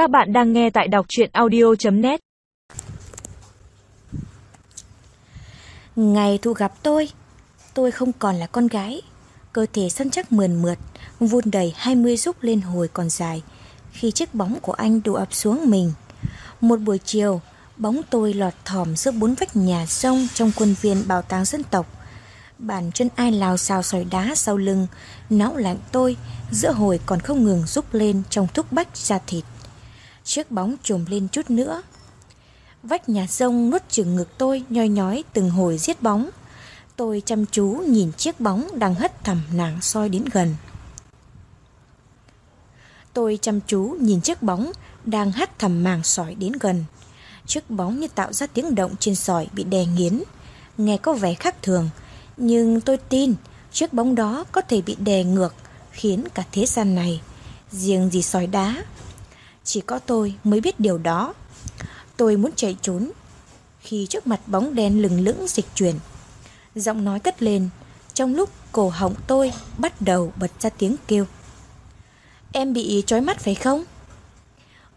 Các bạn đang nghe tại đọc chuyện audio.net Ngày thu gặp tôi, tôi không còn là con gái. Cơ thể săn chắc mườn mượt, vun đầy 20 rúc lên hồi còn dài, khi chiếc bóng của anh đổ ập xuống mình. Một buổi chiều, bóng tôi lọt thỏm giữa bốn vách nhà sông trong quân viên bảo tàng dân tộc. Bàn chân ai lào xào sỏi đá sau lưng, não lạnh tôi, giữa hồi còn không ngừng rúc lên trong thúc bách da thịt. Chiếc bóng trùm lên chút nữa. Vách nhà sông nuốt chừng ngực tôi nhoi nhói từng hồi giết bóng. Tôi chăm chú nhìn chiếc bóng đang hất thầm nàng soi đến gần. Tôi chăm chú nhìn chiếc bóng đang hắt thầm màng sỏi đến gần. Chiếc bóng như tạo ra tiếng động trên sỏi bị đè nghiến. Nghe có vẻ khác thường, nhưng tôi tin chiếc bóng đó có thể bị đè ngược khiến cả thế gian này, riêng gì sỏi đá. Chỉ có tôi mới biết điều đó. Tôi muốn chạy trốn khi trước mặt bóng đen lừng lững dịch chuyển. Giọng nói cất lên trong lúc cổ họng tôi bắt đầu bật ra tiếng kêu. Em bị trói mắt phải không?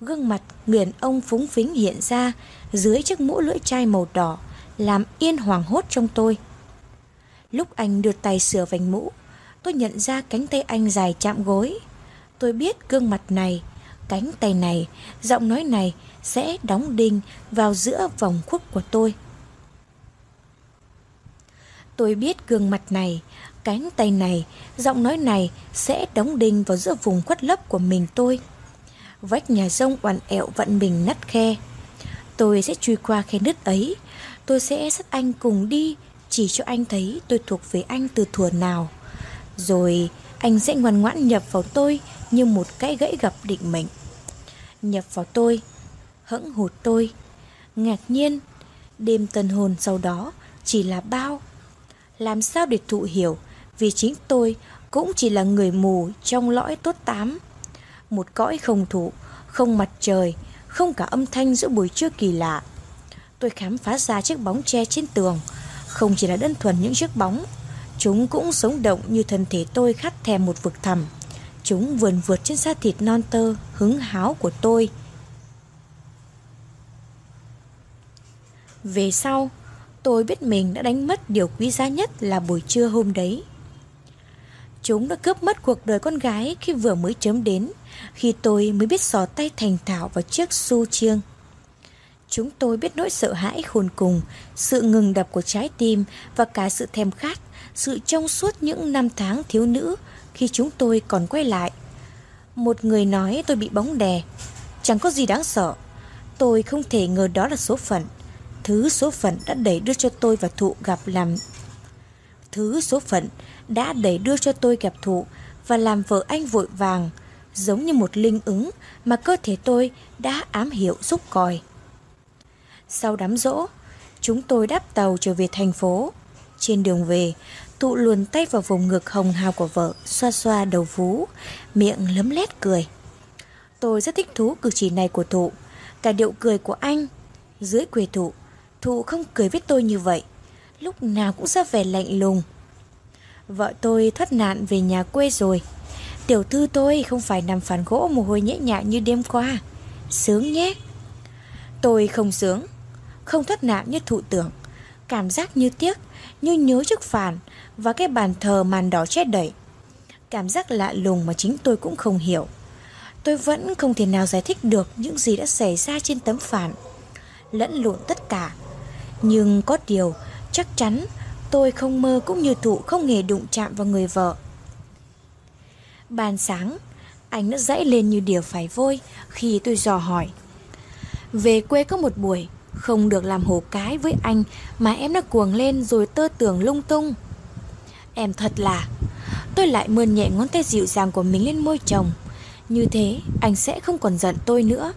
Gương mặt người ông phúng phính hiện ra dưới chiếc mũ lưỡi chai màu đỏ làm yên hoàng hốt trong tôi. Lúc anh đưa tay sửa vành mũ, tôi nhận ra cánh tay anh dài chạm gối. Tôi biết gương mặt này, cánh tay này, giọng nói này sẽ đóng đinh vào giữa vòng khuất của tôi. Tôi biết gương mặt này, cánh tay này, giọng nói này sẽ đóng đinh vào giữa vùng khuất lấp của mình tôi. Vách nhà sông oằn ẹo vận mình nắt khe. Tôi sẽ truy qua khe nứt ấy. Tôi sẽ dắt anh cùng đi, chỉ cho anh thấy tôi thuộc về anh từ thuở nào. Rồi anh sẽ ngoan ngoãn nhập vào tôi như một cái gãy gập định mệnh. Nhập vào tôi, hững hụt tôi. Ngạc nhiên, đêm tân hồn sau đó chỉ là bao. Làm sao để thụ hiểu vì chính tôi cũng chỉ là người mù trong lõi tốt tám. Một cõi không thụ, không mặt trời, không cả âm thanh giữa buổi trưa kỳ lạ. Tôi khám phá ra chiếc bóng tre trên tường, không chỉ là đơn thuần những chiếc bóng, chúng cũng sống động như thân thể tôi khát thèm một vực thẳm. Chúng vườn vượt trên da thịt non tơ, hứng háo của tôi. Về sau, tôi biết mình đã đánh mất điều quý giá nhất là buổi trưa hôm đấy. Chúng đã cướp mất cuộc đời con gái khi vừa mới chớm đến, khi tôi mới biết sò tay thành thạo vào chiếc su chiêng. Chúng tôi biết nỗi sợ hãi khôn cùng, sự ngừng đập của trái tim và cả sự thèm khát, sự trong suốt những năm tháng thiếu nữ khi chúng tôi còn quay lại. Một người nói tôi bị bóng đè, chẳng có gì đáng sợ. Tôi không thể ngờ đó là số phận. Thứ số phận đã đẩy đưa cho tôi và thụ gặp làm Thứ số phận đã đẩy đưa cho tôi gặp thụ và làm vợ anh vội vàng, giống như một linh ứng mà cơ thể tôi đã ám hiệu giúp còi. Sau đám rỗ, chúng tôi đáp tàu trở về thành phố. Trên đường về, tụ luồn tay vào vùng ngực hồng hào của vợ, xoa xoa đầu vú, miệng lấm lét cười. Tôi rất thích thú cử chỉ này của thụ, cả điệu cười của anh. Dưới quê thụ, thụ không cười với tôi như vậy, lúc nào cũng ra vẻ lạnh lùng. Vợ tôi thoát nạn về nhà quê rồi. Tiểu thư tôi không phải nằm phản gỗ mồ hôi nhễ nhại như đêm qua. Sướng nhé. Tôi không sướng, không thoát nạn như thụ tưởng. Cảm giác như tiếc, như nhớ trước phản và cái bàn thờ màn đỏ chết đẩy. Cảm giác lạ lùng mà chính tôi cũng không hiểu. Tôi vẫn không thể nào giải thích được những gì đã xảy ra trên tấm phản. Lẫn lộn tất cả. Nhưng có điều, chắc chắn tôi không mơ cũng như thụ không hề đụng chạm vào người vợ. Ban sáng, anh đã dãy lên như điều phải vôi khi tôi dò hỏi. Về quê có một buổi, không được làm hổ cái với anh mà em đã cuồng lên rồi tơ tưởng lung tung. Em thật là... Tôi lại mơn nhẹ ngón tay dịu dàng của mình lên môi chồng. Như thế, anh sẽ không còn giận tôi nữa.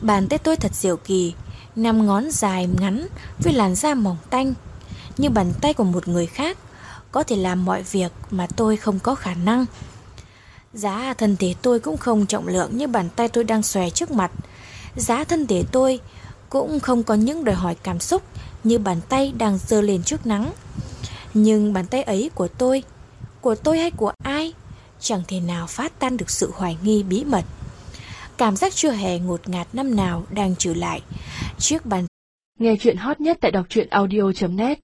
Bàn tay tôi thật diệu kỳ, năm ngón dài ngắn với làn da mỏng tanh, như bàn tay của một người khác, có thể làm mọi việc mà tôi không có khả năng. Giá thân thể tôi cũng không trọng lượng như bàn tay tôi đang xòe trước mặt. Giá thân thể tôi cũng không có những đòi hỏi cảm xúc như bàn tay đang dơ lên trước nắng. Nhưng bàn tay ấy của tôi, của tôi hay của ai, chẳng thể nào phát tan được sự hoài nghi bí mật. Cảm giác chưa hề ngột ngạt năm nào đang trở lại. Chiếc bàn Nghe chuyện hot nhất tại đọc truyện audio.net